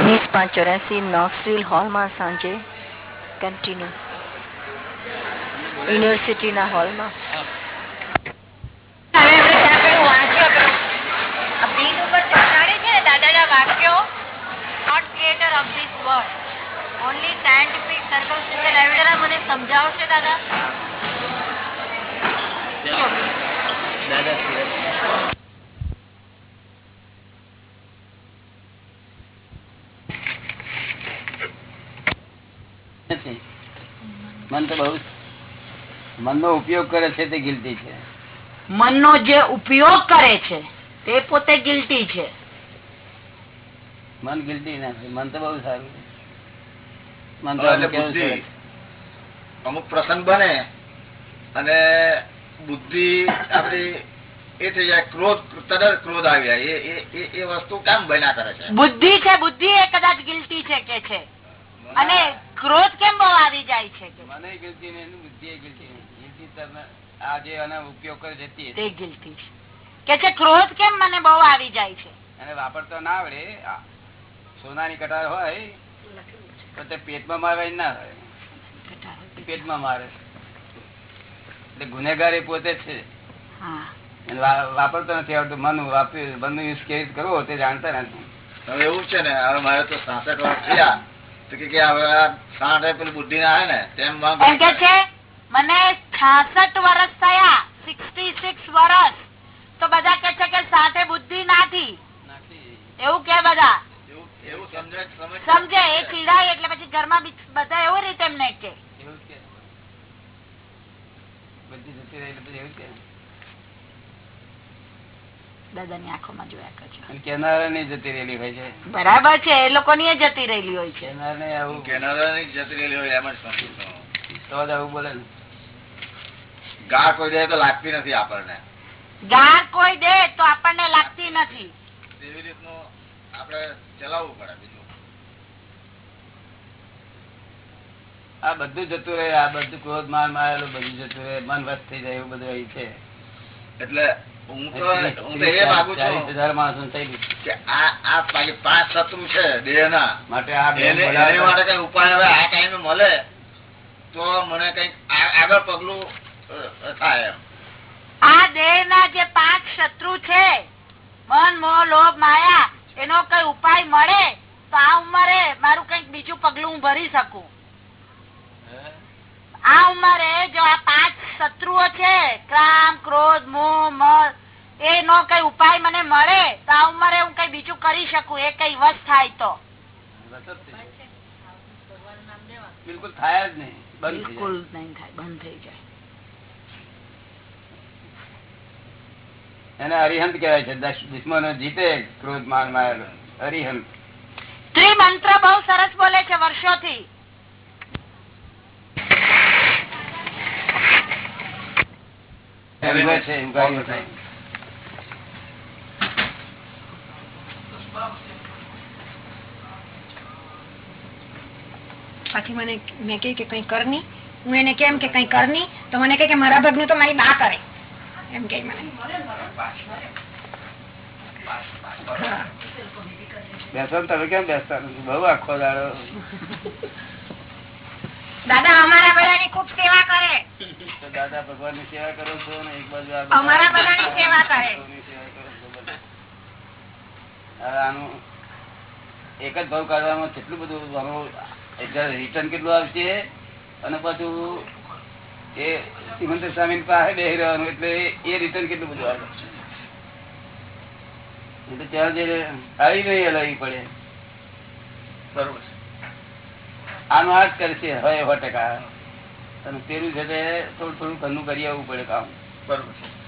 વીસ પાંચ ચોરાસી નોક્સવિલ હોલમાં સાંજે કન્ટિન્યુ યુનિવર્સિટીના હોલમાં હવે આપણે ત્યાં પેલું વાંચ્યું પેલું આ ભીત ઉપર ચોંટાડે છે ને દાદાના વાક્યો not creator of this world only scientific circle આવી જરા મને સમજાવશે દાદા નથી મન તો બહુ મનનો ઉપયોગ કરે છે તે ગિલ્ટી છે. મનનો જે ઉપયોગ કરે છે તે પોતે ગિલ્ટી છે. મન ગિલ્ટી નથી. મન તો બહુ સારું મન તો? અમુક પ્રસંગ બને અને બુદ્ધિ આપડી એ થઈ જાય ક્રોધ તરત ક્રોધ આવી જાય. એ- એ- એ- એ વસ્તુ કેમ બન્યા કરે છે. બુદ્ધિ છે બુદ્ધિ એ કદાચ ગિલ્ટી છે કે છે. અને ક્રોધ કેમ બહુ આવી જાય છે મને ગિલતી ને એનું બુદ્ધિ ગિલતી ગિલતી નહીં. ગિલ્ટી તમે આ જે ઉપયોગ કરે જતી તે. ગિલતી કે છે ક્રોધ કેમ મને બહુ આવી જાય છે? અને વાપરતો ના આવડે. સોનાની કટાર હોય તો તે પેટમાં મારવા ના હોય. પેટમાં મારે. એટલે ગુનેગાર એ પોતે છે. વાપરતો નથી આવડતું. મન વાપર્યું બંધ યુઝ કેવી કરવો તે જાણતા નથી. હવે એવું છે ને મારે તો સાસઠ વર્ષ થયા. તો કે કે હવે આ સાઠે પેલી બુદ્ધિ ના આવે ને તેમ કે છે મને છાસઠ વર્ષ થયા સિક્સટી સિક્સ વર્ષ તો બધા કે છે કે સાથે બુદ્ધિ નાથી. એવું કે બધા? એવું એવું સમજે એ ચીડાય એટલે પછી ઘરમાં બધા એવું રીતે એમને કે. એવું કે. બધી જતી રહી એટલે એવું કે. દાદાની આંખોમાં જોયા કરજો. કેનારા કેનારાની જતી રહેલી હોય છે. બરાબર છે એ લોકોની જતી રહેલી હોય છે. કેનારને આવું કેનાડાની જતી રહેલી હોય એમ જ તો આવું બોલે ને. કોઈ દે તો લાગતી નથી આપણને. ગાર કોઈ દે તો આપણને લાગતી નથી. એવી રીતનું આપણે ચલાવવું પડે બીજું. આ બધું જતું રહે આ બધું ક્રોધ માર મારેલું બધું જતું રહે મન વસ્ત થઈ જાય એવું બધું અહીં છે. એટલે હું તો હું તો એ માગુ છું. હજાર માણસો થઈ ગયું કે આ આ પાંચ શત્રુ છે દેહના. માટે આ એને માટે કઈ ઉપાય હવે આ ટાઈમે મળે. તો મને કંઈક આગળ પગલું થાય એમ. આ દેહ ના જે પાંચ શત્રુ છે મન મોહ લોભ માયા એનો કઈ ઉપાય મળે તો આ ઉંમરે મારું કંઈક બીજું પગલું હું ભરી શકું? આ ઉંમરે જો આ પાંચ શત્રુઓ છે ક્રામ ક્રોધ મોહ મળ એ નો કઈ ઉપાય મને મળે તો આ ઉંમરે હું કઈ બીજું કરી શકું એ કઈ વસ થાય તો. બિલકુલ થાય જ નહીં. બિલકુલ નહીં થાય. બંધ થઈ જાય. એને હરિહંત કહેવાય છે. દશ- દુશ્મનો જીતે ક્રોધ માન મારેલો અરિહંત ત્રિમંત્ર બહુ સરસ બોલે છે વર્ષોથી. છે. પછી મને મેં કહ્યું કે કઈ કરની. હું એને કેમ કે કઈ કરની? તો મને કહે કે મારા ભગનું તો મારી બા કરે. એમ કે મને. બેસો ને તમે કેમ બેસતા બહુ આખો દાડો. દાદા અમારા બધાની ખૂબ સેવા કરે. તો દાદા ભગવાનની સેવા કરો છો ને? એક બાજુ આ અમારા બધાની સેવા કરે. હવે આનું એક જ ભાવ કાઢવામાં કેટલું બધું આનું રિટર્ન કેટલું આવશે? અને પાછું એ સિમંદર સ્વામી પાસે બેસી રહેવાનું એટલે એ રિટર્ન કેટલું બધું આવે? એટલે ત્યાં જે આવી નહીં હલાવી પડે. બરોબર. આનું આ જ કરશે. હવે સો ટકા. અને પેલું છે તે થોડું થોડું ઘરનું કરી આવવું પડે કામ. બરોબર છે.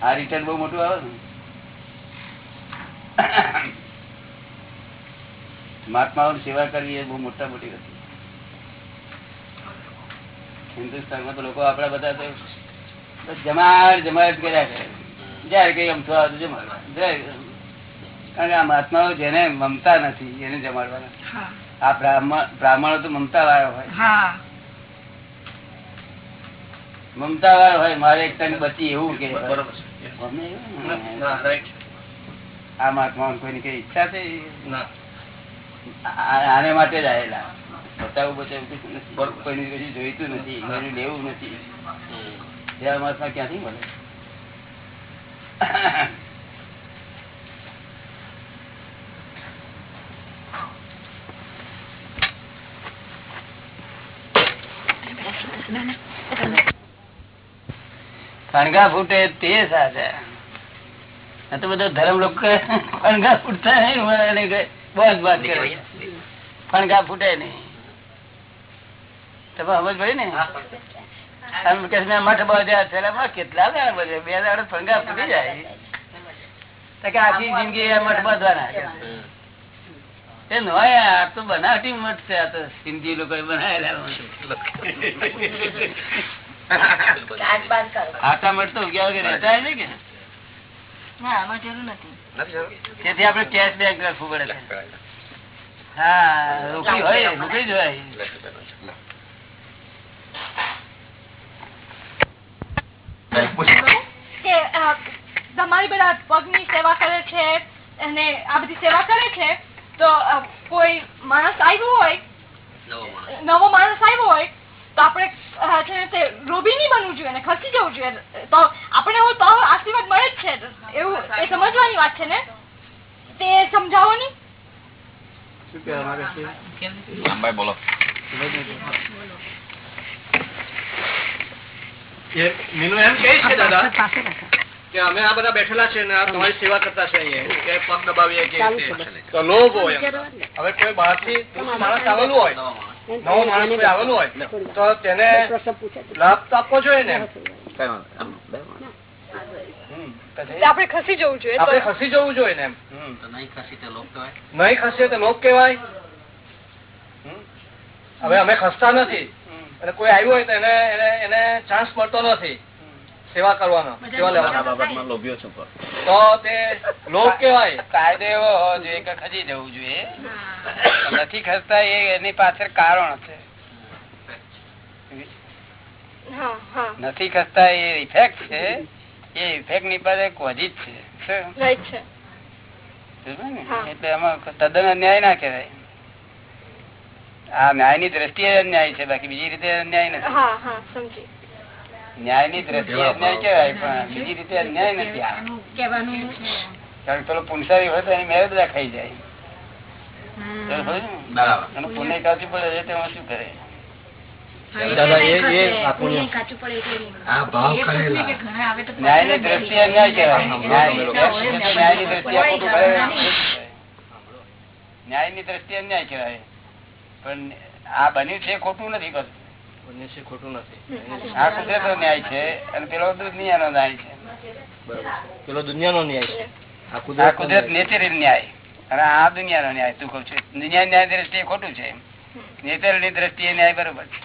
આ રિટર્ન બહુ મોટું આવે ને? મહાત્માઓની સેવા કરવી એ બહુ મોટા મોટી હતી હિન્દુસ્તાનમાં તો લોકો આપણા બધા તો જમાડ જમાડ કર્યા કરે. જયારે કઈ અમથો થવા જયારે- કારણ કે આ મહાત્માઓ જેને મમતા નથી એને જમાડવાના આ બ્રાહ્મણ બ્રાહ્મણો તો મમતા વાળો હોય. મમતા વાળો હોય મારે એક તને બચી એવું કે બરોબર છે અમને એવું. ના રાઈટ આ મહાત્મા કોઈની કઈ ઈચ્છા છે આને માટે જ આવેલા બતાવું બતાવું કશું નથી. કોઈની કશું જોઈતું નથી કોઈનું લેવું નથી. એવા મહાત્મા ક્યાંથી મળે? ફણગા ફૂટે તે સાચે આ તો બધો ધર્મ લોકો ફણગા ફૂટતા નહીં બસ વાત કરે ફણગા ફૂટે નહીં. તમે સમજ ને? મઠ કેટલા દાડા બે દાડા ફણગા ફૂટી જાય. તો કે આખી જિંદગી મઠ બાંધવાના. એ નોય આ તો બનાવટી મઠ છે આ તો સિંધી લોકો બનાવેલા મઠ. આટા મળતો ઉગ્યા વગર રહેતા હોય કે? ના? તેથી આપડે કેશ બેંક રાખવું પડે હા રોકડી હોય રોકડી જ હોય. તમારી બધા પગની સેવા કરે છે અને આ બધી સેવા કરે છે તો કોઈ માણસ આવ્યો હોય? નવો માણસ આવ્યો હોય તો આપણે છે તે રોબી નહીં બનવું જોઈએ ખસી જવું જોઈએ. તો આપણે એવું તો આશીર્વાદ મળે જ છે. એવું એ સમજવાની વાત છે ને? તે સમજાવો કે અમે આ બધા બેઠેલા છે ને આ તમારી સેવા કરતા છે અહીંયા. કે પગ દબાવીએ કે તે. લોભ હોય હવે કોઈ બહારથી માણસ આવેલું હોય? નવો માણસ કોઈ આવેલું હોય? તો તેને લાભ તો આપવો જોઈએ ને આપણે ખસી જવું જોઈએ આપણે ખસી જવું જોઈએ ને એમ? હમ. નહીં ખસીએ તો લોક કહેવાય. હવે અમે ખસતા નથી. અને કોઈ આવ્યું હોય તો એને એને એને ચાન્સ મળતો નથી. સેવા કરવાનો સેવા લેવાનો. તો તે લોભ કહેવાય. કાયદો એવો હોવો જોઈએ કે ખસી જવું જોઈએ. નથી ખસતા એની પાછળ કારણ છે. હા હા. નથી ખસતા એ ઇફેક્ટ છે. એ ઇફેક્ટની પાસે કોઝી જ છે? એટલે એમાં તદ્દન અન્યાય ના કહેવાય. આ ન્યાયની દ્રષ્ટિએ અન્યાય છે. બાકી બીજી રીતે અન્યાય નથી. હા હા સમજી. ન્યાયની દ્રષ્ટિએ અન્યાય કેવાય પણ બીજી રીતે અન્યાય નથી આ. કારણ કે પેલો પુનસારી હોય તો એની મેરેજ રાખાઈ જાય. અને પુણ્ય કાચું પડે છે તેમાં શું કરે? દાદા, એ- એ આપણું- કાચું પડે એટલે નહીં. આ ભાવ એ પૂછે કરેલા કે ઘણા આવે તો ન્યાયની દ્રષ્ટિએ અન્યાય કહેવાય. દ્રષ્ટિએ અન્યાય કહેવાય. પણ આ બન્યું છે ખોટું નથી કરતું ખોટું નથી. આ કુદરત ન્યાય છે અને પેલો દુનિયાનો ન્યાય છે. બરોબર પેલો દુનિયાનો ન્યાય છે. આ આ કુદરત કુદરત નેચરલ ન્યાય. અને આ દુનિયાનો ન્યાય તું કઉ છું. દુનિયા ન્યાય દ્રષ્ટિએ ખોટું છે નેચરલની દ્રષ્ટિએ ન્યાય બરોબર છે.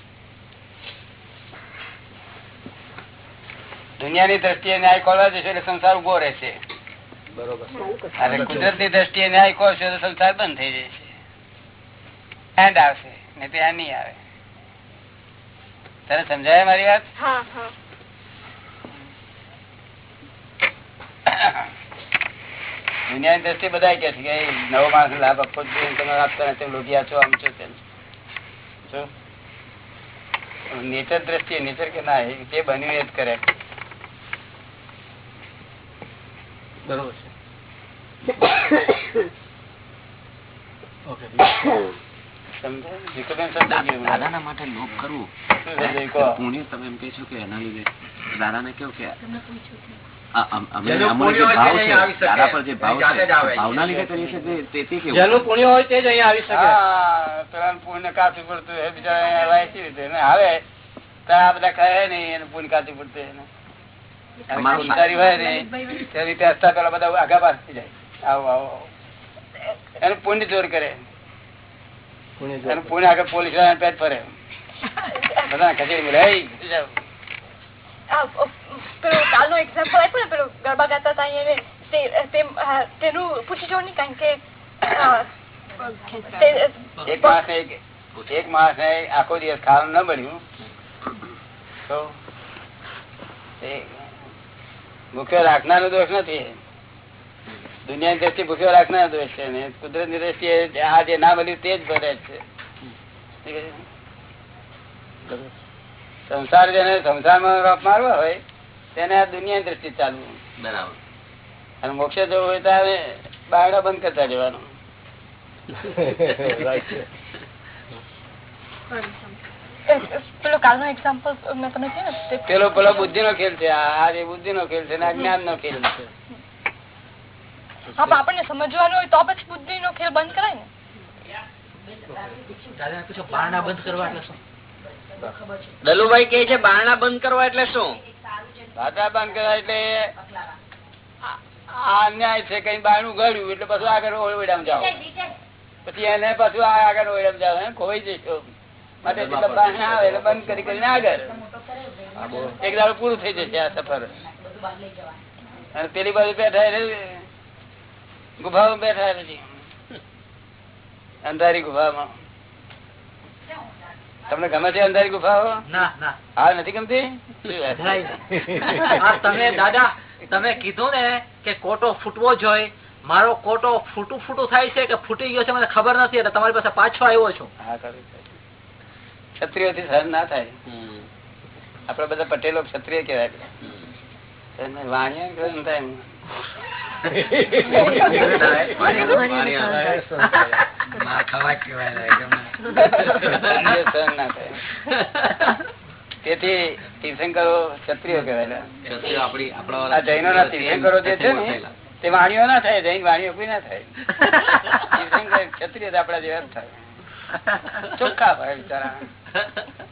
દુનિયાની દ્રષ્ટિએ ન્યાય ખોલવા જશે એટલે સંસાર ઊભો રહેશે. બરોબર. કુદરતની દ્રષ્ટિએ ન્યાય ખોલશે તો સંસાર બંધ થઈ જશે. એન્ડ આવશે ને ત્યાં નહીં આવે. તને સમજાય મારી વાત? હા હા. દુનિયાની દ્રષ્ટિ બધા કે છે કે નવો માણસ લાભ આપવો જોઈએ તમે આપતા નથી તમે લોભિયા છો આમ છો તેમ. છો નેચર દ્રષ્ટિએ નેચર કે ના એ જે બન્યું એ જ કરે. બરોબર છે. ઓકે દાદાના માટે લોભ કરવું? પુણ્ય તમે એમ કે છો કે એના લીધે. દાદાને કેવું? કે આગા પાસ થઈ જાય. આવો આવો આવો. એનું પુણ્ય જોર કરે. એનું આગળ પોલીસવાળા પેટ ફરે બધા કચેરી બોલે "એય, જાઓ." આ, અ, પેલું કાલનો એક્ઝામ્પલ આપ્યું ને પેલું ગરબા ગાતા હતા અહીંયા ને, તે- તે- હા, તેનું પૂછી જો નહીં કારણ કે એક માણસ એક ને આખો દિવસ ખાવાનું ન બન્યું. તો મુખ્ય રાખનારો દોષ નથી. દુનિયાની દ્રષ્ટિ ભૂખ્યો રાખનાર દોષ છે ને કુદરતની દ્રષ્ટિએ આ જે ના મળ્યું તે જ ભરે છે. સંસાર જેને સંસારમાં રોપ મારવા હોય તેને આ દુનિયાની દ્રષ્ટિ ચાલવું. બરાબર. અને મોક્ષે જવું હોય તો બાયડા બંધ કરતા જવાનું પેલો કાલનો એક્ઝામ્પલ મેં તમે કહ્યું ને પેલો પેલો બુદ્ધિ નો ખેલ છે. આ જે બુદ્ધિ નો ખેલ છે ને અજ્ઞાન નો ખેલ છે. હા આપણને સમજવાનું હોય તો પછી બુદ્ધિ નો ખેલ બંધ કરાય ને. દલુભાઈ કે છે બારણા બંધ કરવા એટલે શું? ભાતા બંધ કરવા એટલે આ અન્યાય છે કઈ બારણું ગળ્યું એટલે પછી આગળ ઓળવડામ જાઓ. પછી એને પછી આગળ ઓળવડામ જાઓ એમ ખોવાઈ જશો. માટે જેટલા બારણા આવે એટલે બંધ કરી કરીને આગળ. એક દાડો પૂરું થઈ જશે આ સફર. અને પેલી બાજુ બેઠા એટલે ગુફામાં બેઠા અંધારી ગુફામાં. તમને ગમે છે અંધારી ગુફાઓ? હા નથી ગમતી? તમે દાદા તમે કીધું ને કે કોટો ફૂટવો જોઈએ મારો કોટો ફૂટું ફૂટું થાય છે કે ફૂટી ગયો છે મને ખબર નથી એટલે તમારી પાસે પાછો આવ્યો છું. ક્ષત્રિયો થી. સહન ના થાય. આપડે બધા પટેલો ક્ષત્રિય કેવાય વાણિયા થાય તેથી તીર્થંકરો ક્ષત્રિયો આ જૈનો ના તીર્થંકરો જે છે ને તે વાણીઓ ના થાય જૈન વાણીઓ કોઈ ના થાય. તીર્થંકર ક્ષત્રિય આપડા જેવા થાય. ચોખ્ખા ભાઈ બિચારા.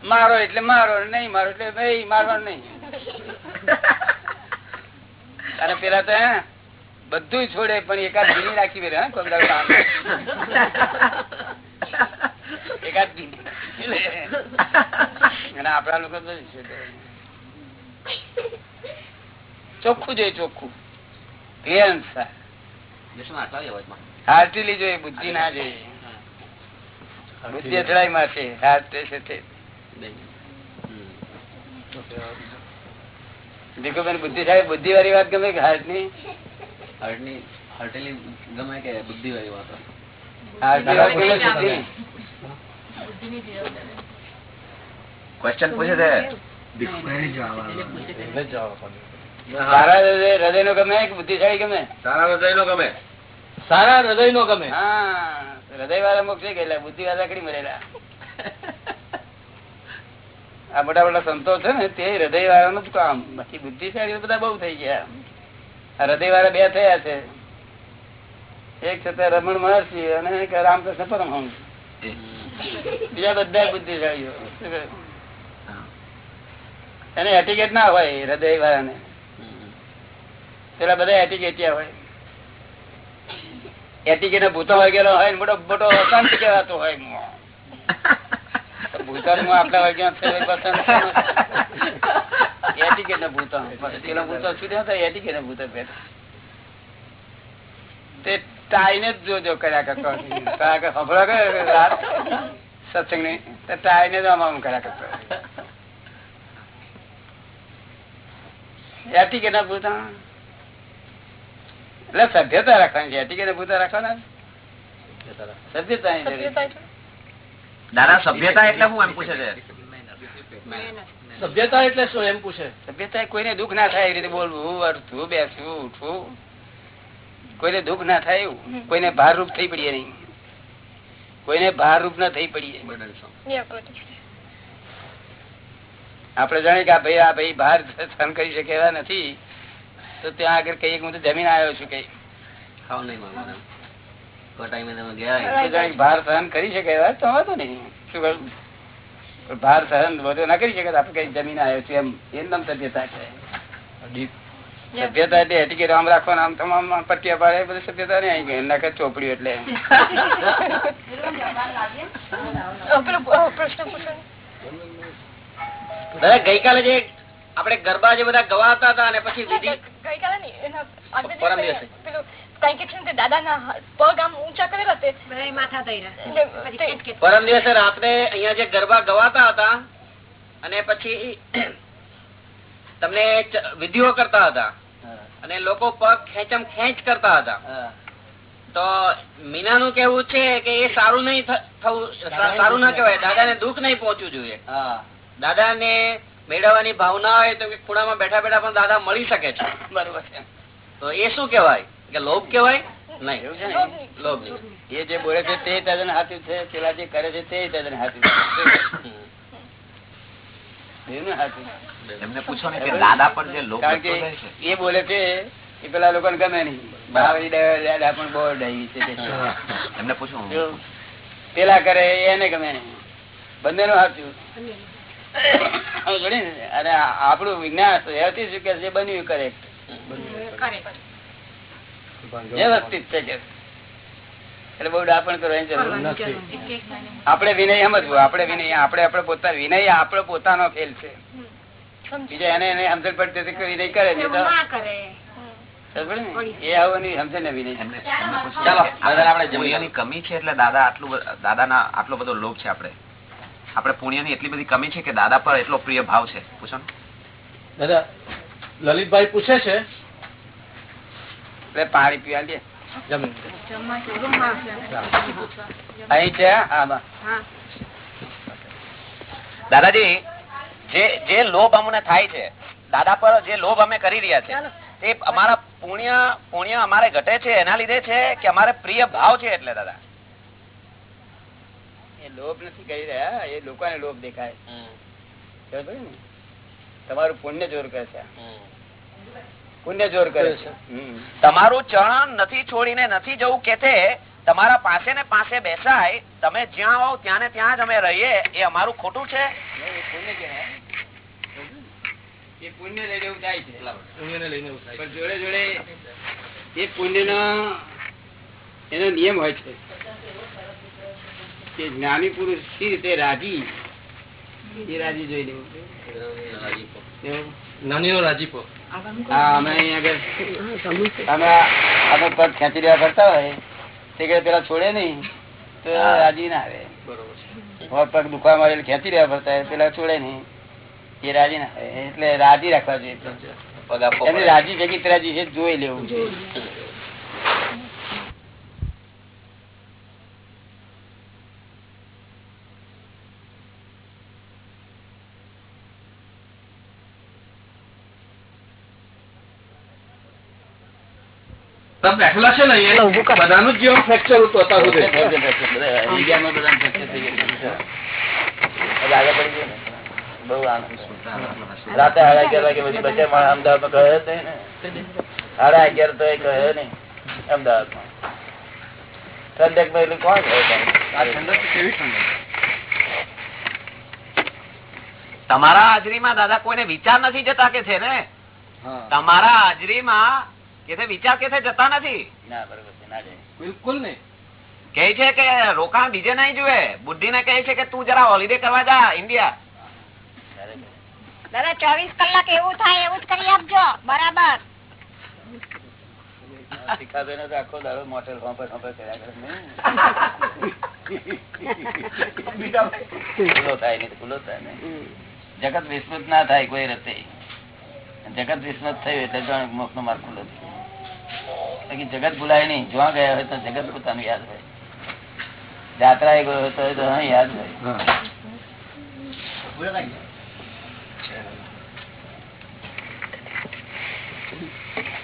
મારો એટલે મારો નહીં મારો એટલે ભાઈ મારવાનો નહીં. અને પેલા તો હે, બધું છોડે પણ એકાદ ભીની રાખી મેરે. એકાદ અને આપડા લોકો તો ચોખ્ખું જોઈએ ચોખ્ખું. હાર્ટીલી જોઈએ બુદ્ધિ ના જોઈએ. બુદ્ધિ અથડાઈ માં છે હાર્ટ છે તે. બુદ્ધિ બુદ્ધિ વાળી વાત ગમે કે હાર્ટની હર્ટની હર્ટેલી ગમે કે બુદ્ધિ વાળી વાતો હાર્ટની ગમે બુદ્ધિ ની? ક્વેશ્ચન પૂછે છે? હૃદય નો ગમે કે બુદ્ધિશાળી ગમે? સારા હૃદય નો ગમે. સારા હૃદય નો ગમે. હા. હૃદય વાળા મોક્ષે ગયેલા બુદ્ધિ વાળા કડી મરેલા. આ મોટા મોટા સંતો છે ને તે હૃદય વાળા નું કામ. બાકી બુદ્ધિશાળી બધા બહુ થઈ ગયા. હૃદય વાળા બે થયા છે. એક છે રમણ મહર્ષિ અને રામકૃષ્ણ પરમહંસ. બીજા બધા બુદ્ધિશાળીઓ. એને એટીકેટ ના હોય હૃદય વાળાને પેલા બધા એટીકેટિયા હોય. એટિકેટ ભૂતો વગેરે હોય મોટો મોટો સંત કહેવાતો હોય ભૂતન આટલા વાગ્યા પસંદ એટિકેટ ના ભૂતો પેલા ભૂતો છૂટ્યા હતા એટિકેટ ના ભૂતો બેઠા તે ટાઈને જ જોજો કર્યા કરતો કારણ કે રાત? સત્સંગની તો ટાઈને જ આમ આમ કર્યા કરતો એટિકેટ ના ભૂતા એટલે સભ્યતા રાખવાની છે. એટિકેટ ભૂતા રાખવાના સભ્યતા ની સભ્યતા એટલે દાદા સભ્યતા એટલે હું એમ પૂછે છે? સભ્યતા એટલે શું? એમ પૂછે. સભ્યતા કોઈને દુઃખ ના થાય એ રીતે બોલવું. અડધું બેસવું ઉઠવું કોઈને દુઃખ ના થાય એવું. કોઈને ભારરૂપ થઈ પડીએ નહીં. કોઈને ભારરૂપ ના થઈ પડીએ. આપડે આપણે જાણીએ કે આ ભાઈ આ ભાઈ ભાર સહન કરી શકે એવા નથી. તો ત્યાં આગળ કઈ કે હું તો જમીન આવ્યો છું કઈ. ખાવ નહીં ભાર સહન કરી શકે એવા તો વાંધો નહીં. શું કરું પણ ભાર સહન વધુ ના કરી શકે આપડે કઈ જમીન આવ્યો છે એમ એમ સભ્યતા છે સભ્યતા એટલે એટીકેટ આમ રાખવાના આમ તમામ પટ્ટિયા પાડે બધી સભ્યતા નહીં આવી ગઈ ચોપડ્યું એટલે. દાદા ગઈકાલે જે આપણે ગરબા જે બધા ગવાતા હતા અને પછી ગઈકાલે નહીં, પરમ દિવસે. ને પરમ દિવસે રાત્રે અહિયાં જે ગરબા ગવાતા હતા અને પછી તમને વિધિઓ કરતા હતા. અને લોકો પગ ખેંચમ ખેંચ કરતા હતા. તો મીના નું કેવું છે કે એ સારું નહીં થવું સારું ના કેવાય દાદા ને દુઃખ નહીં પહોંચવું જોઈએ. હા, દાદાને મેળવવાની ભાવના હોય તો કે ખૂણામાં બેઠા બેઠા પણ દાદા મળી શકે છે. બરોબર છે. તો એ શું કહેવાય? કે લોભ કેવાય નહીં. એવું લોભ એ જે બોલે છે તે તદ્દન સાચું છે. પેલા જે કરે છે તે તદ્દન સાચું છે. એ બોલે છે એ પેલા લોકો ગમે નહીં. પણ બહુ ડાહી છે. એમને પૂછવું પેલા કરે એને ગમે નહીં. બંને નું હાથું અને આપણું વિજ્ઞાન સહેજથી શું કે બન્યું કરે. વ્યવસ્થિત છે કે. એટલે બહુ ડાપણ કરવાની જરૂર નથી. આપણે વિનય સમજવું આપણે વિનય આપણે આપણે પોતા વિનય આપણો પોતાનો ફેલ છે. બીજા એને એને સમજણ પડતી હતી વિનય કરે છે એટલે દાદા આટલું બ- દાદાના આટલો બધો લોભ છે આપણે. આપણે પુણ્યની એટલી બધી કમી છે કે દાદા પર એટલો પ્રિય ભાવ છે. પૂછો દાદા લલિતભાઈ પૂછે છે પાણી પીવા અહીં છે દાદાજી જે જે લોભ અમને થાય છે દાદા પર જે લોભ અમે કરી રહ્યા છે તે અમારા પુણ્ય પુણ્ય અમારે ઘટે છે એના લીધે છે કે અમારે પ્રિય ભાવ છે એટલે દાદા? એ લોભ નથી કરી રહ્યા એ લોકોને લોભ દેખાય? તમારું પુણ્ય જોર કરે છે પુણ્ય જોર કરે છે. તમારું ચરણ નથી છોડીને નથી જવું કે તે તમારા પાસે ને પાસે બેસાય તમે જ્યાં હોવ ત્યાં ને ત્યાં જ અમે રહીએ એ અમારું ખોટું છે? એ પુણ્ય લઈને એવું થાય છે. પુણ્યને લઈને એવું થાય પણ જોડે જોડે એ પુણ્ય એનો નિયમ હોય છે કે જ્ઞાની પુરુષ રીતે રાજી એ રાજી જોઈ લેવું એવું? નાની રાજીપો ખેંચી રહ્યા કરતા હોય તે કે પેલા છોડે નહીં તો રાજી ના આવે. બરોબર પગ દુખવા મારે ખેંચી રહ્યા કરતા હોય પેલા છોડે નહીં એ રાજી ના એટલે રાજી રાખવા જોઈએ. પગ રાજી છે કે રાજી છે જોઈ લેવું છે બેઠેલા છે ને અહીંયા? બધાનું જીવન ફ્રેક્ચર હતું. અત્યાર સુધી ઇન્ડિયામાં બધા fracture થઈ ગયેલું છે. હવે આગળ પડી ગયું ને. રાતે સાડા અગિયાર વાગે પછી બચે માણસ અમદાવાદમાં કહે જ ને. સાડા અગિયાર તો એ કહે નહીં અમદાવાદમાં. ઠંડકમાં એટલે કોણ કહે તમારા હાજરીમાં દાદા કોઈને વિચાર નથી જતા કે છે ને? તમારા હાજરીમાં કે વિચાર કે જતા નથી? ના બરોબર છે ના જાય. બિલકુલ નહીં. કે છે કે રોકાણ બીજે નહીં જુએ. બુદ્ધિ ને કહે છે કે તું જરા હોલિડે કરવા જા ઇન્ડિયા દાદા ચોવીસ કલાક એવું થાય એવું જ કરી આપજો. બરાબર. ને. જગત વિસ્મૃત ના થાય કોઈ રતે. જગત વિસ્મૃત થયું એટલે જાણે મોક્ષનો માર્ગ ખુલ્લો થયો જગત ભૂલાય નહીં જોવા ગયા હોય તો જગત પોતાનું યાદ હોય જાત્રા એ ગયો હોય તો યાદ હોય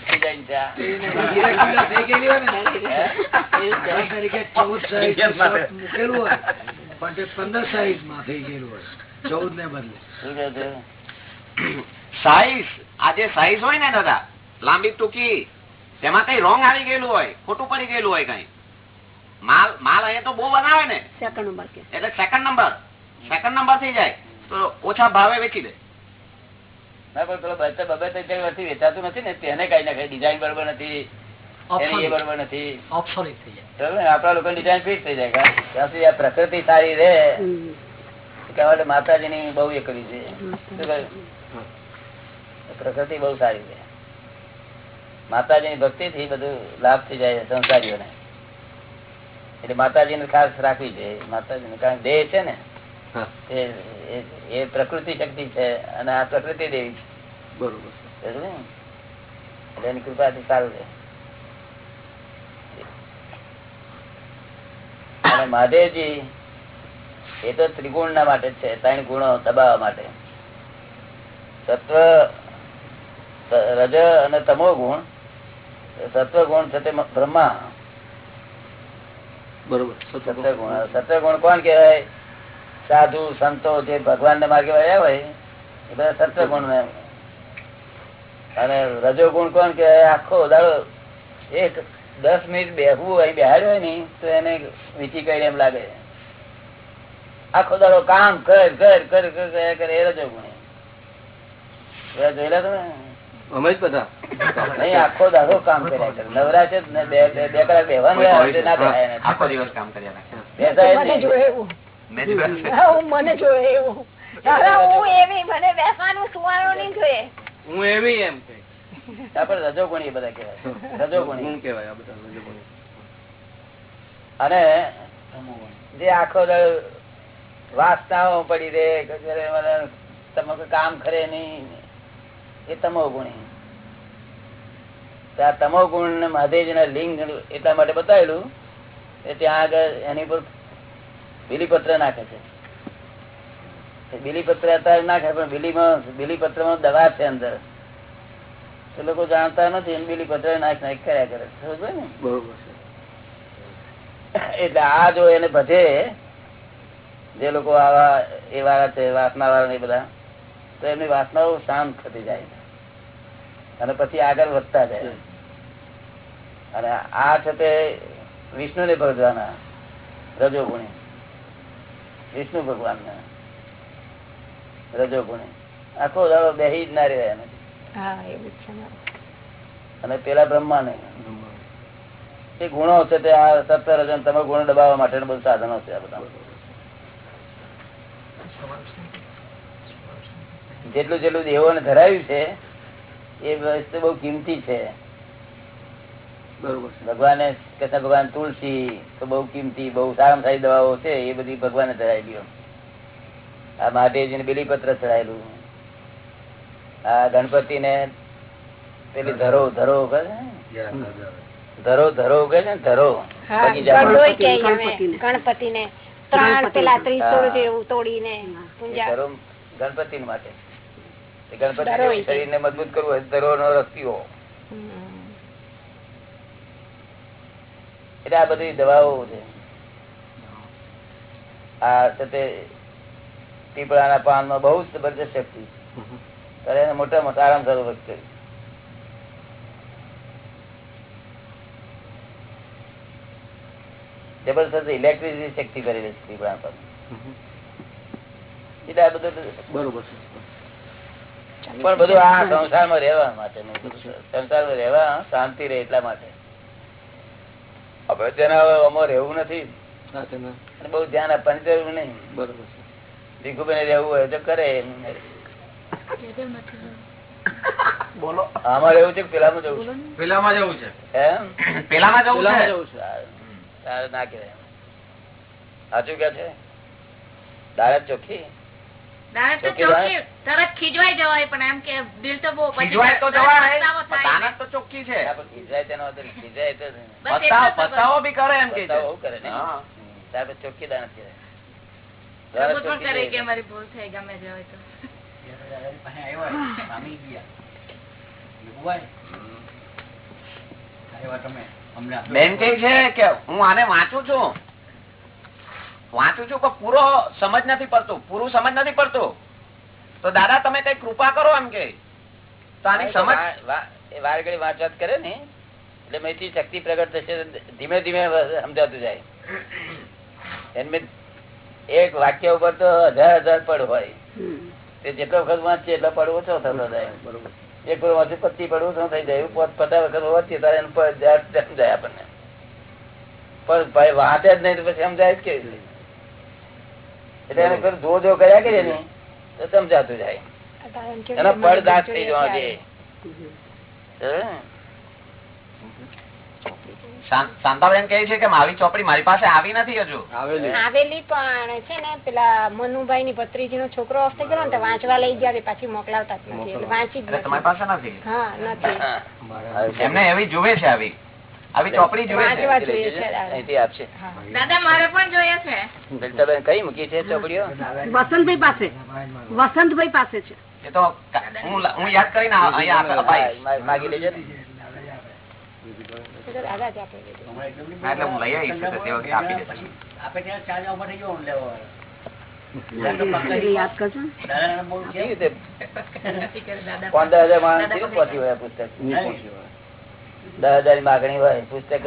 થઈ જાય ને ત્યાં. શું કહે છે? સાઈઝ આજે સાઈઝ હોય ને દાદા લાંબી ટૂંકી તેમાં કઈ રોંગ આવી ગયેલું હોય ખોટું પડી ગયેલું હોય કઈ? માલ માલ અહીંયા તો બહુ બનાવે ને. એટલે સેકન્ડ નંબર સેકન્ડ નંબર થઈ જાય. તો ઓછા ભાવે વેચી દે. ના વેચાતું નથી ને તેને કઈ ના કઈ ડિઝાઇન બરોબર નથી. એની એ બરોબર નથી. બરોબર લોકો ડિઝાઇન ફિટ થઈ જાય. ત્યાં સુધી આ પ્રકૃતિ સારી રે માટે માતાજીની બહુ એ કરી છે. પ્રકૃતિ બહુ સારી છે. માતાજીની ભક્તિ થી બધું લાભ થઈ જાય સંસારીઓને. એટલે માતાજીને ખાસ રાખવી જોઈએ માતાજીને કારણ દેહ છે ને એ- પ્રકૃતિ શક્તિ છે અને આ પ્રકૃતિ દેવી છે. બરોબર. એટલે એની કૃપાથી સારું છે. અને મહાદેવજી એ તો ત્રિગુણ ના માટે છે ત્રણ ગુણો દબાવવા માટે. સત્વ રજ અને તમો ગુણ સત્વ ગુણ છે તે બ્રહ્મા બરોબર કોણ કેવાય સાધુ સંતો જે ભગવાન ને માર્ગે વળ્યા હોય એ બધા ને અને કોણ કેવાય આખો દાડો એક દસ મિનિટ બેહવું અહીં બેહાડ્યો હોય ને તો એને વીચી કરી એમ લાગે. આખો દાડો કામ કર કર કર કર એ રજો ગુણ એ જોયેલા તમે? અમે જ બધા. નહીં આખો દાડો કામ કર્યા કરે. નવરા છે બે બે- બે કલાક બેહવાનું ના બેહાય આખો દિવસ કામ કર્યા રાખે. બેસાય જ મને જોયે એવું. મેં જોયું છે. હા, હું મને જોયે એવું. દાદા હું એવી મને બેસવાનું સુવાનું નહીં જોઈએ હું એવી એમ કે. આપણે રજોગુણી બધા કહેવાય. રજોગુણી. ગુણ કહેવાય આ બધા રજોગુણ. અને જે આખો વાસનાઓ પડી રે કે તમે કામ કરે નહીં એ તમો ગુણી આ તમો ગુણ ને ના લિંગ એટલા માટે બતાવેલું કે ત્યાં આગળ એની પર બીલીપત્ર નાખે છે. એ બીલીપત્ર અત્યારે નાખે પણ બીલીમાં બીલીપત્રમાં દવા છે અંદર. એ લોકો જાણતા નથી બીલીપત્ર નાખ નાખ કર્યા કરે સમજો ને? એટલે આ જો એને ભજે જે લોકો આવા એ વાળા છે વાસના વાળા ને બધા તો એમની વાસનાઓ શાંત થતી જાય અને પછી આગળ વધતા જાય. અને આ છે તે વિષ્ણુ ને ભગવાના રજો ગુણી વિષ્ણુ ભગવાન ને રજો ગુણી આખો દાડો બેહી જ ના રહ્યા. અને પેલા બ્રહ્મા ને એ ગુણો છે તે આ સત્તર હજાર તમે ગુણ દબાવવા માટે બધું સાધનો છે આ બધા. જેટલું જેટલું દેવોને ધરાવ્યું છે એ વસ્તુ બહુ કિંમતી છે. ભગવાને કૃષ્ણ ભગવાન તુલસી તો બહુ કિંમતી બહુ સારામાં સારી દવાઓ છે એ બધી ભગવાને ધરાયેલી આ મહાદેવજી ને બેલીપત્ર ચડાયેલું. આ ગણપતિ ને પેલી ધરો ધરો કહે ધરો ધરો કહે છે ધરો. ગણપતિ ને ત્રણ પેલા જેવું તોડીને ગણપતિ માટે. ગણપતિ શરીર ને મજબૂત કરવું હોય ધરો નો રસ એટલે આ બધી દવાઓ છે. આ સાથે તે પીપળાના પાનમાં બહુ જબરજસ્ત શક્તિ ત્યારે એને મોટા મોટા આરામ સારું વખત કર્યું જબરદસ્ત ઇલેક્ટ્રિસિટી શક્તિ કરેલી છે પીપળા પર એટલે આ બધું બરોબર છે. પણ બધું આ સંસારમાં રહેવા માટે સંસારમાં રહેવા શાંતિ રહે એટલા માટે. હવે તેના હવે આમાં રહેવું નથી. હા, તેને અને બહુ ધ્યાન આપવાની જરૂર નહીં. બરોબર ભીખુભાઈ રહેવું હોય તો કરે બોલો. આમાં રહેવું છે પેલામાં જવું છે? પેલામાં જવું છે? એમ? પેલામાં જવું છે? ના કે સાચું કે છે? દાડત ચોખ્ખી? બેન કે છે કે હું આને વાંચું છું. વાંચું છું પણ પૂરો સમજ નથી પડતું. પૂરું સમજ નથી પડતું. તો દાદા તમે કઈ કૃપા કરો એમ કે? તો આની સમજ વા- વા- એ વાર ઘડી વાંચ વાત કરે ને એટલે મેથી શક્તિ પ્રગટ થશે ધીમે ધીમે સમજાતું જાય. એમને એક વાક્ય ઉપર તો હજાર હજાર પડ હોય. તે જેટલો વખત વાંચીએ એટલો પડ ઓછો થતો જાય. એક પર વાંચી પચી પડ ઓછો થઈ જાય. પચાસ વખત વાંચીએ તારે એનું સમજાય આપણને. પણ ભાઈ વાંચે જ નહીં તો પછી સમજાય જ કેવી રીતે? એટલે એને જો જો કર્યા કરીએ ને તો સમજાતું જાય. કારણ કે એનો મને પડદાસ થઈ જવા દે. શાંતાબેન કહે છે કે મારી ચોપડી મારી પાસે આવી નથી હજુ. આવેલી. પણ છે ને પેલા મનુભાઈ ની ભત્રીજી નો છોકરો ઓફ થઈ ગયો ને વાંચવા લઈ ગયા પાછી મોકલાવતા નથી. એટલે વાંચી જ નથી. તમારી પાસે નથી? હા નથી. એમને એવી જુએ છે આવી. આવી ચોપડી જોઈએ છે અહીંથી આપશે. દાદા મારે પણ જોઈએ છે. લલિતાબેન કઈ મૂકી છે ચોપડીઓ? વસંતભાઈ પાસે. વસંતભાઈ પાસે છે. એ તો હું હું યાદ કરીને અહીંયા આપ- અપાઈશ માગી લેજો પંદર હજાર માણસ પહોંચી હોય પુસ્તક? દસ હજારની માગણી હોય પુસ્તક.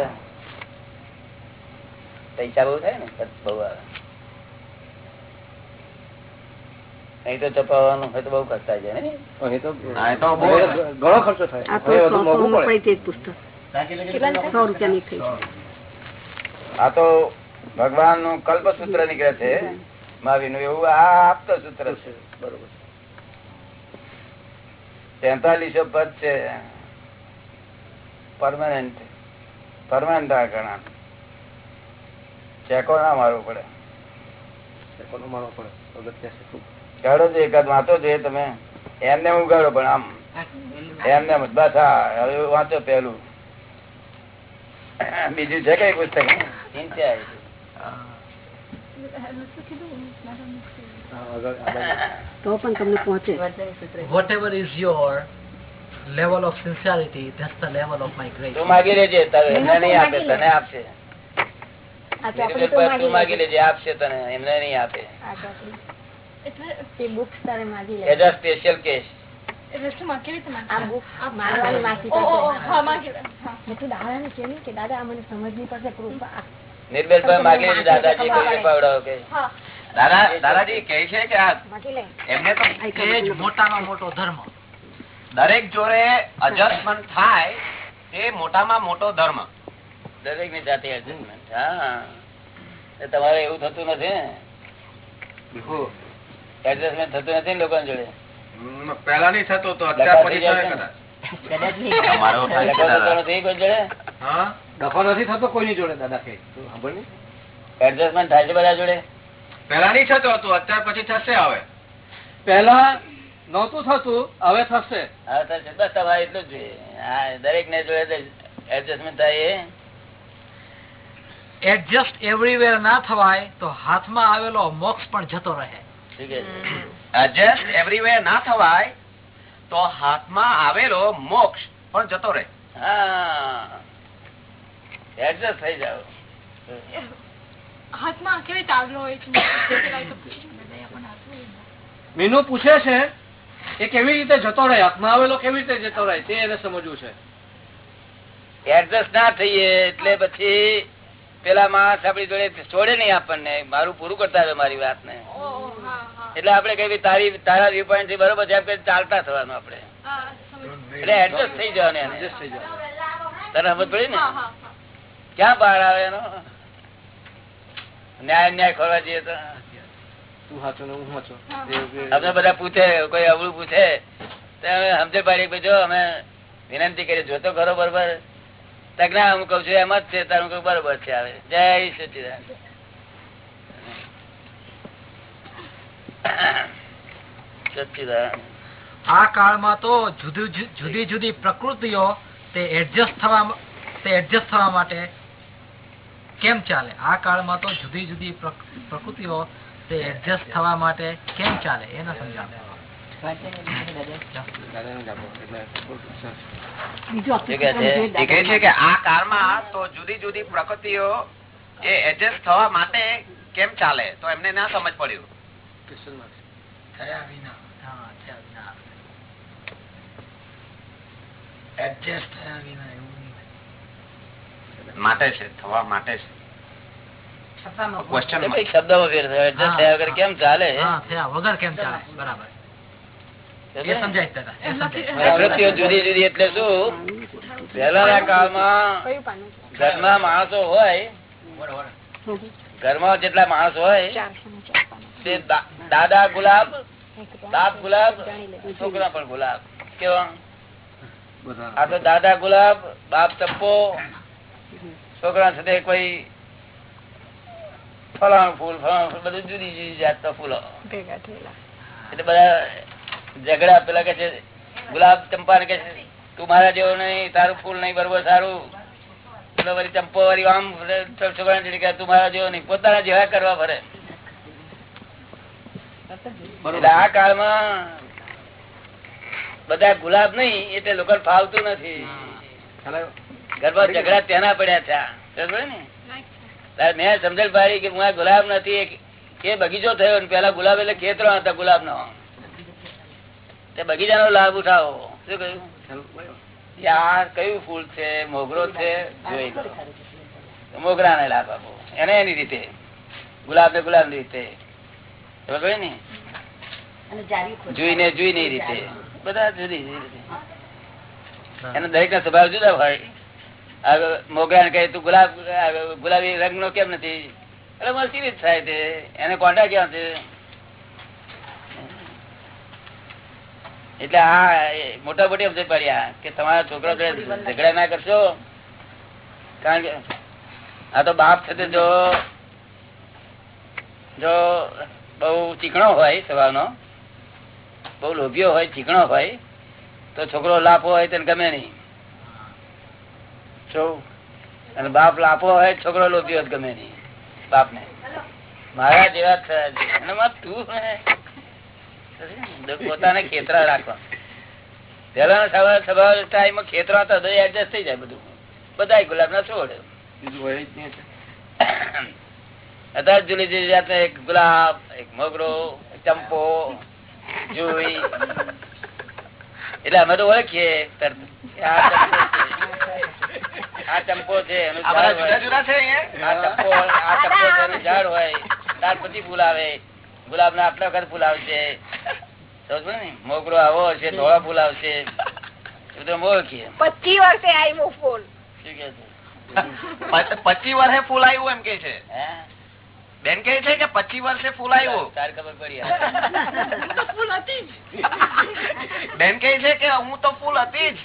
પૈસા બહુ થાય ને ખર્ચ બહુ આવે. અહીં તો ચપાવવાનું હોય તો બહુ ખર્ચ થાય છે ને. હા, તો ઘણો ખર્ચો. થાય. આ તો સો નું કલ્પ સૂત્ર ભગવાન નીકળે છે મહાવીરનું એવું આ આપતો સૂત્ર છે. બરોબર. તેતાલીસો પદ છે. પરમાનન્ટ પરમાનન્ટ આ ગણા ચેકો ના મારવું પડે. ગાડો છે એકાદ વાંચો છે તમે. એમને ઉગાડો પણ આમ. એમને બસ હા હવે વાંચો પેલું બીજું છે કઈ પુસ્તક? તો પણ તમને પહોંચે. Ever is your level of sincerity, that's the level of my grace. તું માગી લેજે તારે એમને નહીં આપે તને આપશે. આ તો તું માગી લેજે. આપશે તને એમને નહીં આપે. Special case. હા, માગી કે દાદાજી કોઈ કે. હા. દાદા દાદાજી કહે છે કે આ માગી લે. એમને તો મોટામાં મોટો ધર્મ. દરેક જોડે એડજસ્ટમેન્ટ થાય એ મોટામાં મોટો ધર્મ. દરેકની જાતે એડજસ્ટમેન્ટ હા. તમારે એવું થતું નથી એડજસ્ટમેન્ટ થતું નથી લોકો જોડે. પેલા નહીં થતો તો અત્યાર પછી જાય થાય છે ને. કદાચ અમારો થાય. છે લખો થતો દાદા. નથી કોઈ જોડે? હા? ડખો નથી થતો કોઈની જોડે દાદા કે. સાંભળ ને. એડજસ્ટમેન્ટ થાય બધા જોડે? પેલા નહીં થતો હતું અત્યાર પછી થશે હવે. પહેલા નહોતું થતું હવે થશે. હવે થશે બસ તમારે એટલું જ જોઈએ દરેક ને જોડે એડજસ્ટમેન્ટ થાય એડજસ્ટ એવરીવેર ના થવાય તો હાથમાં આવેલો મોક્ષ પણ જતો રહે. એડજસ્ટ એવરીવેર ના થવાય તો હાથમાં આવેલો મોક્ષ પણ જતો રહે. હા. એડજસ્ટ થઈ જાવ હાથમાં કેવી તાવલો હોય છે. મીનુ પૂછે છે એ કેવી રીતે જતો રહે? આવેલો કેવી રીતે જતો રહે? તે એને સમજવું છે. એડજસ્ટ ના થઈએ એટલે પછી પેલા માણસ આપડી જોડે છોડે નહીં આપણને. મારું પૂરું કરતા આવે મારી વાત ને. એટલે આપડે કઈ તારી તારા વ્યૂ પોઈન્ટથી બરોબર છે. ચાલતા થવાનું આપડે એટલે એડજસ્ટ થઈ એટલે એડજસ્ટ થઈ જવાનું. તને સમજ પડી ને. ક્યાં બહાર આવે એનો? ન્યાય ન્યાય ખોરવા જઈએ તો. અમને બધા પૂછે કોઈ અવળું પૂછે તો અમે સમજે પાડી જો અમે વિનંતી કરી જોતો ખરો બરોબર. ના હું કઉ છું એમ જ છે તારું કઉ બરોબર છે આવે. જય સચિદાન સચિદાન આ કાળમાં તો જુદી જુદી જુદી પ્રકૃતિઓ તે એડજસ્ટ થવા તે એડજસ્ટ થવા માટે કેમ ચાલે? આ કાળમાં તો જુદી જુદી પ્રકૃતિઓ તે એડજસ્ટ થવા માટે કેમ ચાલે સમજાવે? એ કાળમાં તો જુદી જુદી પ્રકૃતિઓ એ એડજસ્ટ થવા માટે કેમ ચાલે? તો એમને ના સમજ પડ્યું. થયા વિના. હા થયા વિના એડજસ્ટ થયા વિના એવું નહીં માટે છે થવા માટે છે. ક્વેશ્ચન કંઈક શબ્દમાં ફેર થયો એડજસ્ટ થયા વગર કેમ ચાલે હા થયા વગર કેમ ચાલે બરાબર એ સમજાય દાદા એ સમજાય પ્રકૃતિઓ જુદી જુદી એટલે શું પહેલાના કાળમાં કયું પાનું છે? ઘરમાં માણસો હોય ઘરમાં જેટલા માણસ હોય ચારસો ને ચાર પાનું. તે દા- દાદા ગુલાબ એક તો બાપ ગુલાબ જાણી લેજો. છોકરા પણ ગુલાબ કેવા આ તો દાદા ગુલાબ બાપ ટપ્પો છોકરા સાથે કોઈ ફલાણું ફૂલ ફલાણ ફૂલ બધું જુદી જુદી જાતના ફૂલો. એટલે બધા ઝઘડા પેલા કે છે ગુલાબ ચંપા ને કે છે તું મારા જેવો નહીં તારું ફૂલ નહીં બરોબર સારું. પેલો વળી ચંપો વાળી આમ છોકરા ને કે તું મારા જેવો નહીં. પોતાના જેવા કરવા ફરે. એટલે આ કાળમાં બધા ગુલાબ નહીં એટલે લોકો ફાવતું નથી. ગરબા ઝઘડા તેના પડ્યા છે ને? મેં સમજણ પાડી કે હું આ ગુલાબ નથી એ- એ બગીચો થયો પેલા ગુલાબ એટલે ખેતરો હતા ગુલાબ નો તે બગીચાનો લાભ ઉઠાવો. શું કહ્યું? યાર કયું ફૂલ છે? મોગરો છે? જોઈ મોગરા ને લાભ આપો. એને એની રીતે. ગુલાબ ને ગુલાબની? રીતે જોઈને જોઈ ને જોઈને જોઈને રીતે. બધા જુદી જુદી રીતે. એનો દરેક ના સ્વભાવ જુદા હોય. મોગરા કહે તું ગુલાબ ગુલાબી રંગ નો કેમ નથી? એટલે મસ્તી જ થાય તે? એને કોન્ટા ક્યાં છે? એટલે આ મોટા મોટી સમજ પડ્યા કે તમારા છોકરા જોડે ઝઘડા ના કરશો? કારણ કે આ તો બાપ છે જો જો બહુ ચીકણો હોય સ્વભાવનો બહુ લોભિયો હોય ચીકણો હોય તો છોકરો લાપો હોય તેને ગમે નહીં. જો અને બાપ લાપો હોય છોકરો લોભિયો હોત ગમે નહીં. બાપ ને મારા જેવા થયા છે. તું પોતાને ખેતરા રાખવા. પેલા સવાર સવાર ટાઈમ ખેતરા હતા તો એડજસ્ટ થઈ જાય બધું. બધા ગુલાબ ના છોડ અત્યારે જુદી જુદી જાત એક ગુલાબ એક મોગરો ચંપો જુઈ. એટલે અમે તો ઓળખીએ. તરત. આ ચંપો છે. આ ચંપો છે એનું ઝાડ જુદા હોય. જુદા છે આ ચંપો આ ચંપો છે એનું ઝાડ હોય. ત્યાર પછી ફૂલ આવે ગુલાબ ના આટલા વખત ફૂલ આવશે મોગરો આવો હશે ધોળા ફૂલ આવશે ઓળખીએ. પચીસ વર્ષે આવ્યું ફૂલ. શું કે છે? પચીસ વર્ષે ફૂલ આવ્યું એમ કે છે. હે? બેન કે છે કે પચી વર્ષે ફૂલ આવ્યું? તારે ખબર પડી બેન કે છે કે હું તો ફૂલ હતી જ.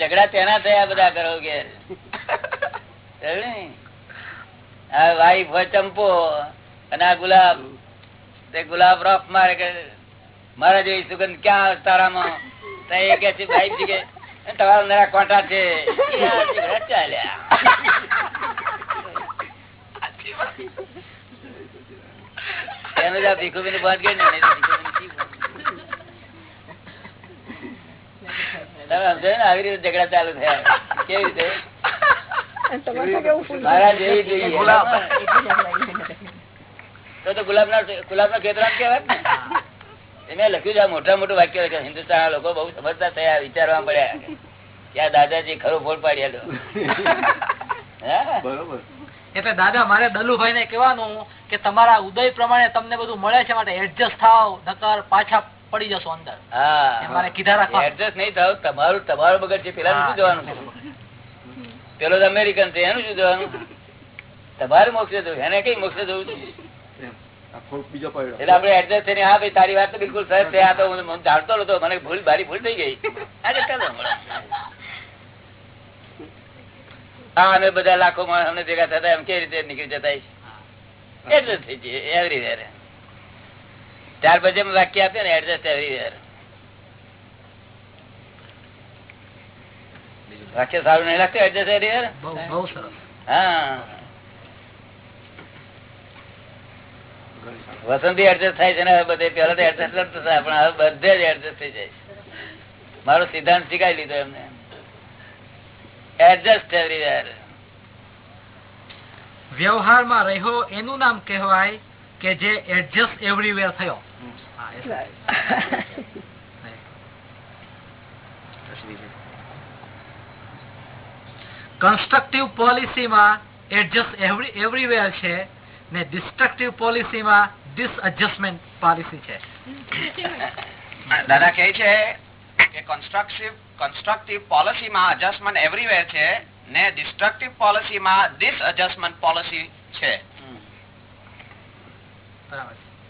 ઝઘડા તેના થયા બધા કરો કે. વાઈફ હોય ચંપો અને આ ગુલાબ. તે ગુલાબ રફ મારે કે મારા જેવી સુગંધ ક્યાં તારામાં? તો કે છે વાઈફ કે તમારા નરા કોટા છે. ચાલ્યા. જ આ બંધ કરી? ને ને આવી રીતે ઝઘડા ચાલુ થયા. કેવી રીતે? ના? ના મોટા મોટું વાક્ય લખ્યું હિન્દુસ્તાન લોકો બહુ સમજતા થયા વિચારવા પડ્યા કે આ દાદાજી ખરો ફોડ હા? આલ્યો. એટલે દાદા મારે દલુભાઈ ને કહેવાનું કે તમારા ઉદય પ્રમાણે તમને બધું મળે છે માટે એડજસ્ટ થાવ નકર પાછા પડી જશો અંદર. મારે કીધા રાખવા એડજસ્ટ નહીં થાવ તમારું તમારું બગડ છે પેલા શું જવાનું? પેલો તો અમેરિકન છે એનું શું જવાનું? તમારે મોક્ષે જવું એને કઈ મોક્ષે જવું છે? એટલે આપડે એડજસ્ટ થઈને હા ભાઈ તારી વાત તો બિલકુલ સરસ છે. આ તો હું જાણતો નતો મને ભૂલ મારી ભૂલ થઈ ગઈ. હા અમે બધા લાખો માણસ અમને ભેગા થતા એમ કેવી રીતે નીકળી જતા એડજસ્ટ થઈ જઈએ એવરીવેર ત્યાર પછી અમે વાક્ય આપ્યો ને એડજસ્ટ એવરીવેર વાક્ય સારું નહીં લાગતું એડજસ્ટ એવરીવેર બહુ સરસ. હા. વસંતી એડજસ્ટ થાય છે ને હવે બધે પેલા તો એડજસ્ટ નતું થાય પણ હવે બધે જ એડજસ્ટ થઈ જાય મારો સિદ્ધાંત શીખાઈ લીધો એમને. એડજસ્ટ એવરીવેર વ્યવહારમાં રહ્યો એનું નામ કહેવાય કે જે એડજસ્ટ એવરીવેર થયો. કન્સ્ટ્રક્ટિવ પોલિસીમાં એડજસ્ટ એવરીવેર છે ને ડિસ્ટ્રક્ટિવ પોલિસીમાં ડિસએડજસ્ટમેન્ટ પોલિસી છે. દાદા કહે છે કે કન્સ્ટ્રક્ટિવ કન્સ્ટ્રક્ટિવ પોલિસીમાં એડજસ્ટમેન્ટ એવરીવેર છે ને ડિસ્ટ્રક્ટિવ પોલિસીમાં ડિસએડજસ્ટમેન્ટ પોલિસી છે.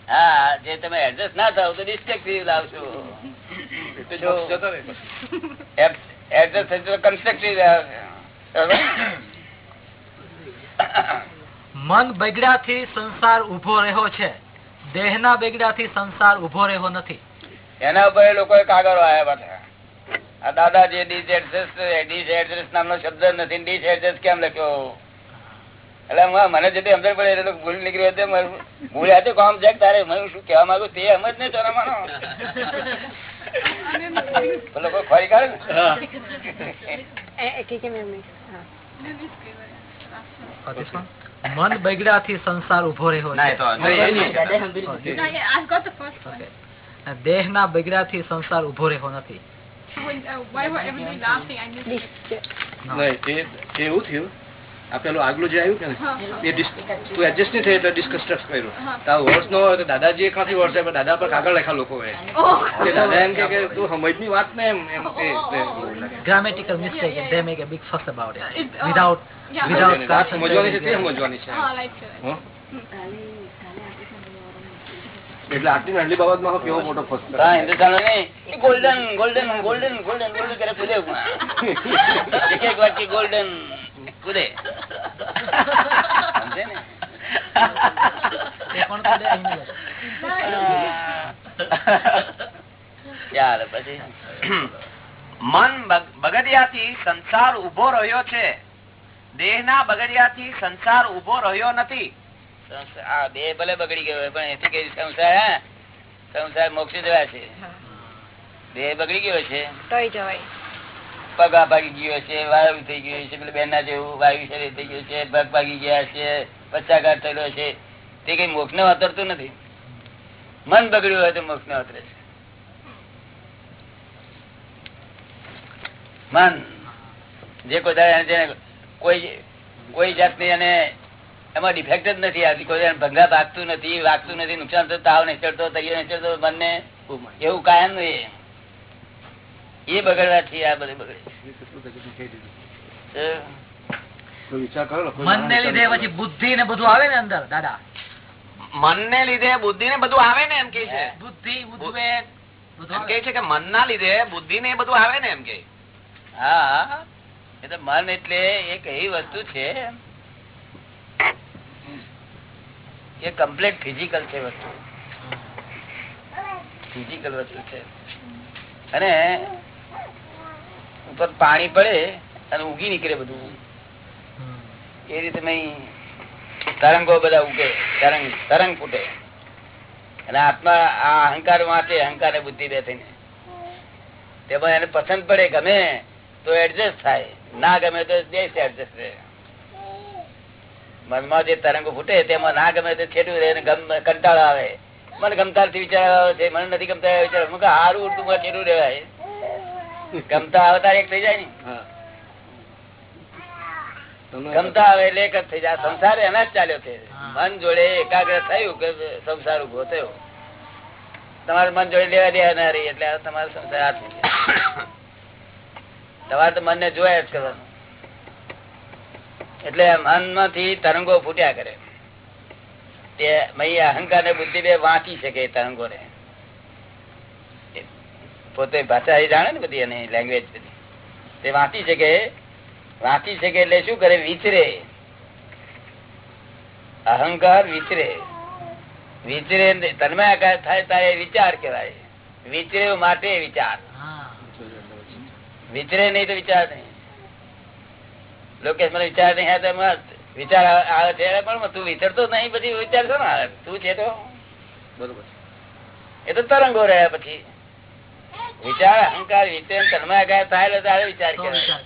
હા જે તમે એડજસ્ટ ના થાવ તો ડિસ્ટ્રક્ટિવ લાવશો. મન બગડ્યાથી સંસાર ઊભો રહ્યો છે. દેહના બગડ્યાથી સંસાર ઊભો રહ્યો નથી. એના ઉપર એ લોકોએ કાગળો આવ્યા નામનો શબ્દ નથી. કેમ લખ્યો? એટલે મને જે પડે એટલે ભૂલ નીકળી હતી. ભૂલ કામ છે તારે. શું માંગુ? તે નહીં કોઈ ખોરી? મન બગડ્યાથી સંસાર ઊભો રહ્યો ના, બગડ્યા બગડ્યાથી સંસાર ઊભો રહ્યો નથી. Uh, એવું થયું આ પેલું આગલું જે આવ્યું કે ને તું એડજસ્ટ નહીં થઈ એટલે કર્યું. તાર વર્ષ નો હોય તો દાદાજી ખાંથી વર્ષ પણ દાદા પર કાગળ લખ્યા લોકો Oh. દાદા એમ કે કે તું સમજની વાત ને એમ એમ કે grammatical mistake and they make a big fuss about it It- uh, without yeah, without વાત સમજવાની છે તે. સમજવાની છે એટલે આટલી નાની બાબતમાં કેવો મોટો ફસ્ટ હા Hindustan golden golden golden golden golden કરે કુદે એક એક વાક્ય ગોલ્ડન કુદે. સમજે ને? મન બગડિયાથી સંસાર ઊભો રહ્યો છે. દેહના બગડિયાથી સંસાર ઊભો રહ્યો નથી. આ દેહ ભલે બગડી ગયો પણ એથી કઈ સંસાર હા? સંસાર મોક્ષ જવા છે. બે બગડી ગયો છે. પગ ભાગી ગયો છે વાયુ થઈ ગયો છે પેલું બેન જેવું વાયુ શરીર થઈ ગયું છે પગ ભાગી ગયા છે પચાઘાટ થયેલો છે. તે કઈ મોક્ષ ને વાતરતું નથી. મન બગડ્યું હોય તો મોક્ષ ને વાતરે છે. મન. જે કોઈ કોઈ જાતની એને એમાં ડિફેક્ટ જ નથી આવતી. કોઈ ભંગા ભાગતું નથી વાગતું નથી નુકસાન થતું તાવ નીચડતો ચડતો તૈયાર નહીં ચડતો એવું કાયમ નહીં એ બગડવાથી આ બધું બગડે. મન ને લીધે પછી બુદ્ધિ ને બધું આવે ને અંદર દાદા. મનને લીધે બુદ્ધિ ને બધું આવે ને એમ કે છે. બુદ્ધિ ઉદ્વેગ એમ કે છે કે મનના લીધે બુદ્ધિ ને એ બધું આવે ને એમ કે. હા. એ તો મન એટલે એક એવી વસ્તુ છે. કે કમ્પ્લીટ ફિઝિકલ છે વસ્તુ. ફિઝિકલ વસ્તુ છે. અને ઉપર પાણી પડે અને ઉગી નીકળે બધું. એ રીતે તરંગો બધા ઉગે, તરંગ તરંગ ફૂટે. અને આત્મા આ અહંકાર માટે અહંકાર બુદ્ધિ બે થઈને. તેમાં એને પસંદ પડે ગમે તો એડજસ્ટ થાય. ના ગમે તો દેશ એડજસ્ટ રહે. મનમાં જે તરંગ ફૂટે તેમાં ના ગમે તે છેટું રહે કંટાળો આવે. મને ગમતા નથી વિચાર આવે છે મને નથી ગમતા વિચાર. હું હારું ઉડતું માં રહેવાય. ગમતા આવતા એક થઈ જાય ને. ગમતા આવે એટલે એક જ થઈ જાય. સંસાર એના જ ચાલ્યો છે. મન જોડે એકાગ્ર થયું કે સંસાર ઊભો થયો. તમારે મન જોડે લેવા દેવા ના રહી એટલે તમારે તમારો સંસાર હાથ તમારે તો મનને જોયા જ કરવાનું. એટલે મનમાંથી તરંગો ફૂટ્યા કરે. તે અહંકાર ને બુદ્ધિ બે વાંચી શકે તરંગો ને પોતે ભાષા એ જાણે ને બધી એની લેંગ્વેજ બધી. તે વાંચી શકે વાંચી શકે એટલે શું કરે? વિચરે. અહંકાર વિચરે. વિચરે તન્મયાકાર થાય તારે વિચાર કેવાય વિચરે માટે વિચાર. હા. વિચરે નહીં તો વિચાર નહીં. લોકેશ મને વિચાર નહીં આવે વિચાર આવે છે પણ તું વિચારતો નહીં પછી વિચાર ને આવે તું છે તો? બરોબર. એ તો તરંગો રહ્યા પછી. વિચાર અહંકાર વિચરે તન્મયાકાર થાય એટલે તારે વિચાર કહેવાય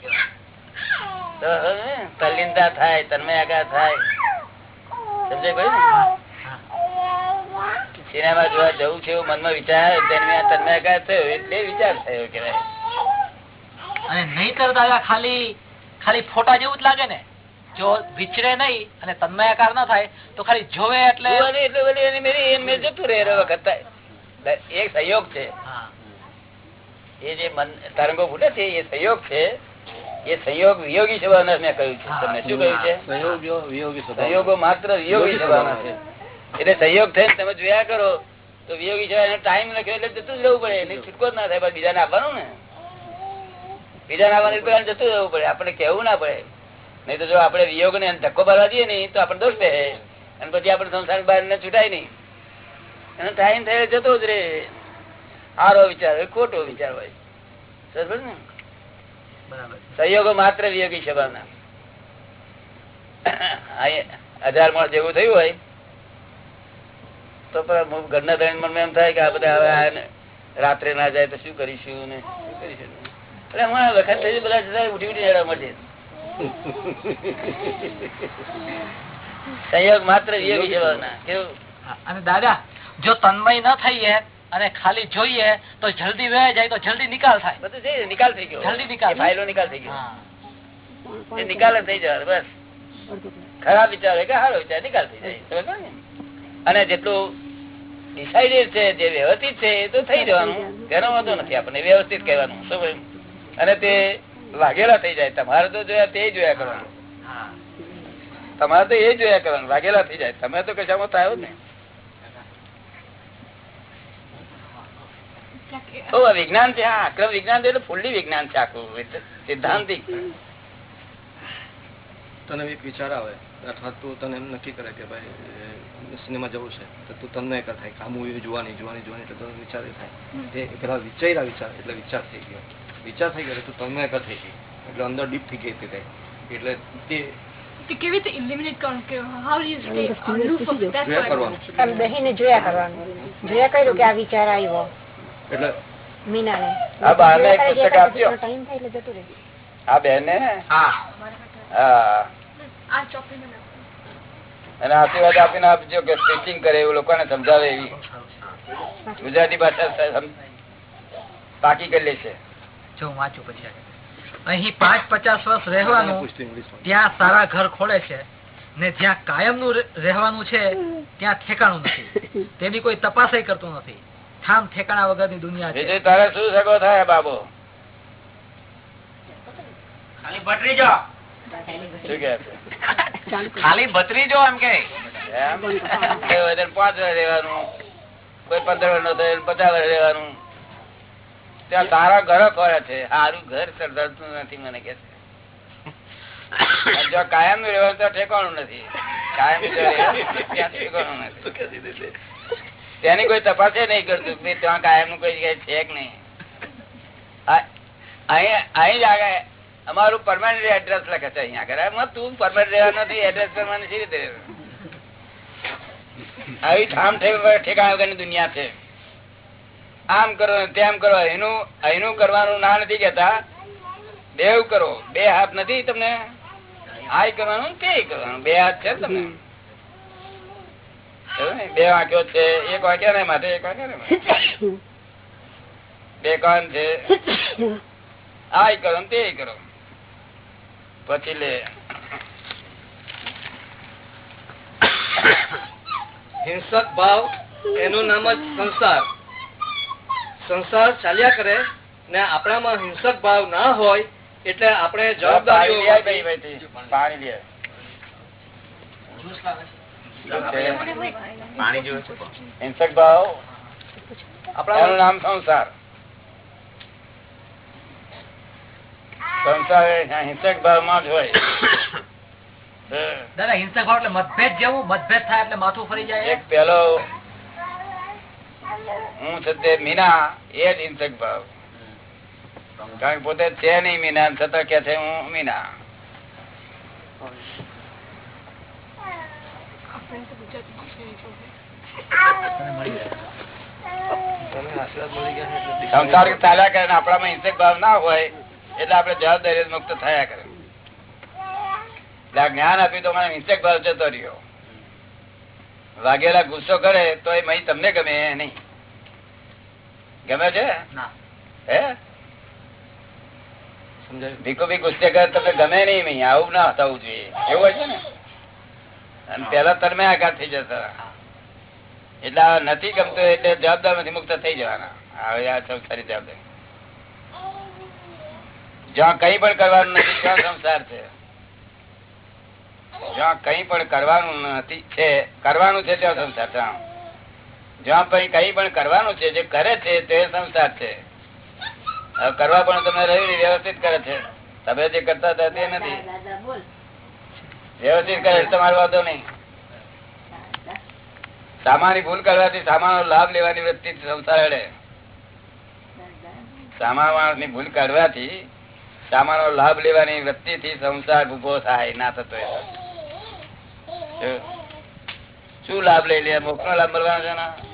તલ્લીનતા થાય તન્મયાકાર થાય. સમજાય ભાઈ ને? સિનેમા જોવા જવું છે મનમાં વિચાર આવે તેની આ તન્મયાકાર થયો એટલે વિચાર થયો કેવાય અને નહીં કરતા ખાલી ખાલી ફોટા જેવું જ લાગે ને? જો વિચરે નહીં અને તન્મયાકાર ના થાય તો ખાલી જોવે એટલે જતું રહે એ વખત. એક સહયોગ છે. એ જે મન તરંગો ફૂટે છે એ સહયોગ છે. એ સંયોગ વિયોગી થવાના મેં કહ્યું છે. તમને શું કહ્યું છે? સંયોગ સ્વભાવ. માત્ર વિયોગી થવાના છે. એટલે સહયોગ થઈને તમે જોયા કરો તો વિયોગી છે. ટાઈમ લખ્યો એટલે જતું જ રહેવું પડે. એની છૂટકો જ ના થાય બીજાને આપવાનું ને. બીજાને એટલે જતું રહેવું પડે. આપણે કેવું ના પડે. નહીં તો જો આપણે વિયોગ ને ધક્કો ભરવા દઈએ નહીં તો આપણે દોષ બે અને પછી આપણે સંસાર બહાર ને છૂટાય નહીં. એનો ટાઈમ થયો જતો જ રે સારો વિચાર હોય ખોટો વિચાર હોય. સરસ ને? બરાબર. સંયોગો માત્ર વિયોગી સ્વભાવના. હજાર માણસ જેવું થયું હોય તો ઘરના દરમિયાન મનમાં એમ થાય કે આ બધા હવે રાત્રે ના જાય તો શું કરીશું ને? શું કરીશું? એટલે હમણાં વખત થઈ બધા જતા ઉઠી ઉઠી હેડા મળશે સંયોગ માત્ર વિયોગી સ્વભાવના કેવું? હા, અને દાદા જો તન્મય ન થઈએ અને ખાલી જોઈએ તો જલ્દી વહી જાય તો જલ્દી નિકાલ થાય. બધું છે નિકાલ થઈ ગયો. જલ્દી નિકાલ. ફાઇલો નિકાલ થઈ ગયો. નિકાલ જ થઈ જવા બસ. ખરાબ વિચાર હોય કે સારો વિચાર નિકાલ થઈ જાય? અને જેટલું ડિસાઇડેડ છે જે વ્યવસ્થિત છે એ તો થઈ જવાનું. ઘણો વાંધો નથી આપણને વ્યવસ્થિત કહેવાનું. શું? અને તે વાઘેલા થઈ જાય. તમારે તો જોયા તે જોયા કરવાનું. તમારે તો એ જોયા કરવાનું. વાઘેલા થઈ જાય. તમે તો કશામાં થયો ને તો વિજ્ઞાન છે હા અક્રમ વિજ્ઞાન છે એટલે ફૂલ્લી વિજ્ઞાન છે આખું. સિદ્ધાંતિક તને એક વિચાર આવે. અથવા તું તને એમ નક્કી કરે કે ભાઈ સિનેમા જવું છે. તો તું તમને એક થાય કે આ મૂવી જોવાની જોવાની જોવાની. એટલે તને વિચાર થાય. એ પેલા વિચાર્યા વિચાર એટલે વિચાર થઈ ગયો. વિચાર થઈ ગયો તું થઈ ગઈ. એટલે અંદર ડીપ થઈ ગઈ હતી એટલે તે કેવી રીતે કરવાનું? કે જોયા. કરવાનું. જોયા કર્યું કે આ વિચાર આવ્યો. એટલે મીનાને. આ બહારને એક પુસ્તક આપજો. ટાઈમ થાય એટલે જતું રહે. આ બેન? હા. હા. આ ચોપડી અને આશીર્વાદ આપીને આપજો કે સ્પીચિંગ કરે એવું લોકોને સમજાવે એવી. ગુજરાતી ભાષા પાકી કરી લેશે. જો હું વાંચું પછી. અહીં પાંચ પચાસ વર્ષ રહેવાનું ત્યાં સારા ઘર ખોલે છે ને જ્યાં કાયમનું રહેવાનું છે ત્યાં ઠેકાણું નથી. તેની કોઈ તપાસ કરતું નથી. ઠામ ઠેકાણા વગરની દુનિયા છે. તારે શું સગો થાય બાબો? ખાલી છે? ખાલી ભત્રીજો એમ કે. પાંચ વર્ષ રહેવાનું કોઈ પંદર વર્ષ નો થાય પચાસ વર્ષ રહેવાનું. ત્યાં સારા ઘર ખોરે છે. સારું ઘર સરદારતું નથી મને કે જો કાયમ રહેવાનું તો ઠેકાણું નથી. કાયમ ઠેકાણું નથી. તેની કોઈ તપાસ નહીં કરતું કે ત્યાં કાયમનું કોઈ જગ્યાએ છે કે નહીં. અહીં અહીં જ આગળ અમારું પરમાનન્ટ એડ્રેસ લખે છે અહીંયા આગળ. તું પરમાનન્ટ રહેવા નથી એડ્રેસ પરમાનન્ટ સી રીતે? આવી ઠામ ઠેકાણા વગરની દુનિયા છે. આમ કરો તેમ કરો. એનું એનું કરવાનું ના નથી કેતા દેવ કરો. બે હાથ નથી તમને? આ કરવાનું તે કરવાનું? બે હાથ છે તમને? બે વાક્યો છે. એક વાંક્યા ને માટે એક વાંક્યા ને બે કાન છે. આ કરો તે કરો. પછી લે. હિંસક ભાવ એનું નામ જ સંસાર. સંસાર ચાલ્યા કરે ને આપણામાં હિંસક ભાવ ના હોય એટલે આપણે પાણી જવાબદારીઓ પાણી હિંસક ભાવ? આપણા નામ સંસાર. સંસાર હિંસક ભાવમાં જ હોય. દાદા હિંસક ભાવ એટલે મતભેદ જેવું મતભેદ થાય એટલે માથું ફરી જાય. એક પેલો હું તે મીના, એ જ હિંસક ભાવ. કારણ પોતે છે નહીં મીના છતાં કે છે હું મીના. હોય, એટલે આપણે જવાબદારી મુક્ત થયા કરે. જ્ઞાન આપ્યું તો મને હિંસક ભાવ જતો રહ્યો. વાઘેલા ગુસ્સો કરે તો એ મહી તમને ગમે નહીં. ગમે છે? હે? ભીખો ભી ગુસ્સે કરે તમને ગમે નહીં મહી આવું ના થવું જોઈએ. એવું હોય છે ને? અને પેલા તરમે આઘાત થઈ જતા એટલે આ નથી ગમતું એટલે જવાબદાર નથી મુક્ત થઈ જવાના. હવે આ સંસારી જવાબદારી. જ્યાં કઈ પણ કરવાનું નથી ત્યાં સંસાર છે. જ્યાં કઈ પણ કરવાનું નથી, છે, કરવાનું છે ત્યાં સંસાર. જ્યાં કઈ પણ કરવાનું છે, જે કરે છે તે સંસાર છે. કરવા પણ તમે રહ્યું વ્યવસ્થિત કરે છે. તમે જે કરતા હતા તે નથી. વ્યવસ્થિત કરે તમારો વાંધો નહીં. સામાની ભૂલ કરવાથી સામાનો લાભ લેવાની વૃત્તિ સંસાર હડે સામાન ભૂલ કરવાથી સામાનો લાભ લેવાની વૃત્તિ થી સંસાર ઊભો થાય, ના થતો. શું લાભ લઈ લે? મોક્ષ લાભ મળવાનો છે ને?